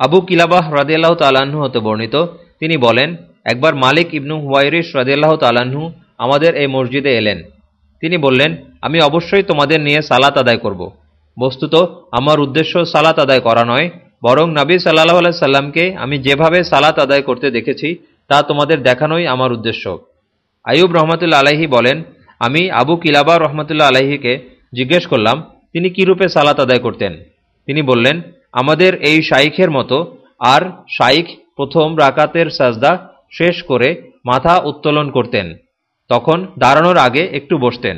আবু কিলাবাহ রাদিয়াল্লাহ তালাহু হতে বর্ণিত। তিনি বলেন, একবার মালিক ইবনু হুয়াইরিস রাদিয়াল্লাহ তালাহু আমাদের এই মসজিদে এলেন। তিনি বললেন, আমি অবশ্যই তোমাদের নিয়ে সালাত আদায় করব। বস্তুত, আমার উদ্দেশ্য সালাত আদায় করা নয়, বরং নবী সাল্লাহ আলাই সাল্লামকে আমি যেভাবে সালাত আদায় করতে দেখেছি, তা তোমাদের দেখানোই আমার উদ্দেশ্য। আয়ুব রহমতুল্লা আলাহি বলেন, আমি আবু কিলাবা রহমতুল্লা আলাহিকে জিজ্ঞেস করলাম, তিনি কি রূপে সালাত আদায় করতেন? তিনি বললেন আমাদের এই শাইখের মতো আর শাইখ প্রথম রাকাতের সাজদা শেষ করে মাথা উত্তোলন করতেন, তখন দাঁড়ানোর আগে একটু বসতেন।